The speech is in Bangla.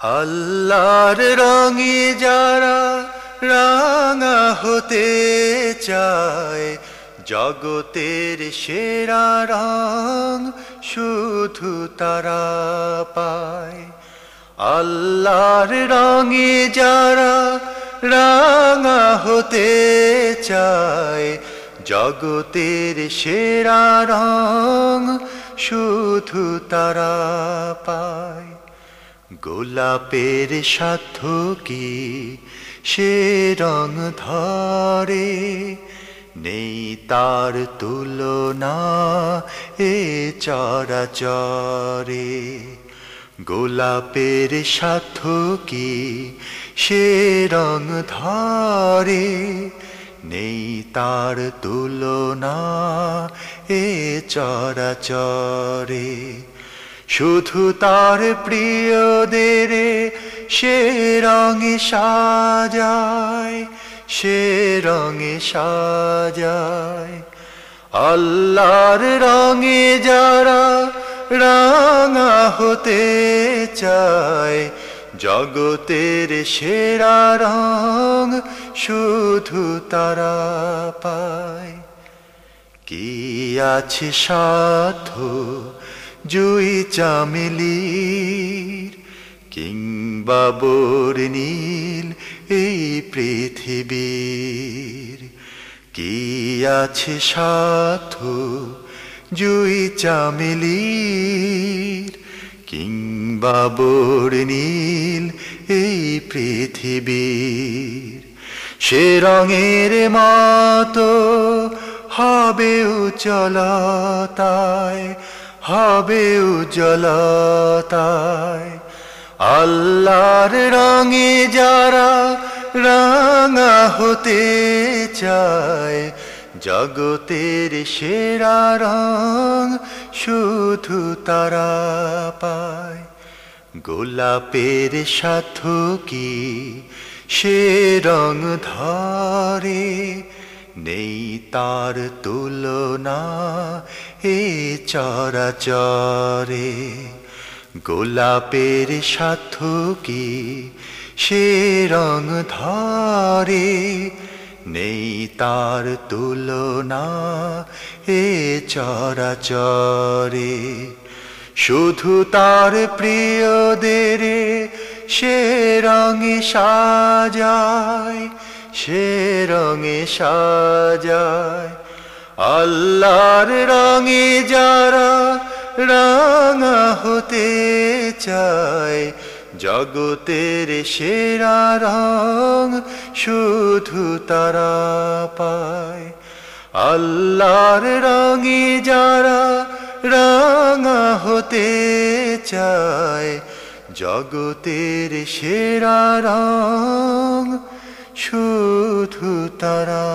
আল্লাহর রঙে যারা রাঙা হতে চায়, জগতের সেরা রং শুধু তারা পায়। আল্লাহর রঙে যারা রাঙা হতে চায়, জগতের সেরা রং শুধু তারা পায়। গোলাপের সাধ্য কি সে রং ধরে, নেই তার তুলনা এ চরাচরে। গোলাপের সাধ্য কি সে রং ধরে, নেই তার তুলনা এ চরাচরে। শুধু তার প্রিয়দের সে রঙে সাজায়, সে রঙে সাজায়। আল্লাহর রঙে যারা রাঙা হতে চায়, জগতের সেরা রং শুধু তারা পায়। কি আছে সাধু জুই চামেলির, কিংবা বোর নীল এই পৃথিবীর। কি আছে সাধু জুই চামেলির, কিংবা বোর নীল এই পৃথিবীর। সে রঙের মতো হবে উজ্জ্বলতায় হবে উজ্জ্বলতায়। আল্লাহর রঙে যারা রাঙা হতে চায়, জগতের সেরা রং শুধু তারা পায়। গোলাপের সাথ কি সে রং ধরে? নেই তার তুলনা এ চরাচরে, গোলাপের সাথ কি সে রং ধরে? নেই তার তুলনা এ চরাচরে। শুধু তার প্রিয়দের সে রঙে সাজায়, সে রঙে সাজায়। আল্লাহর রঙে যারা রাঙা হতে চায়, জগতের সেরা রং শুধু তারা পায়। আল্লাহর রঙে যারা রাঙা হতে চায়, জগতের সেরা রং শুধু তারা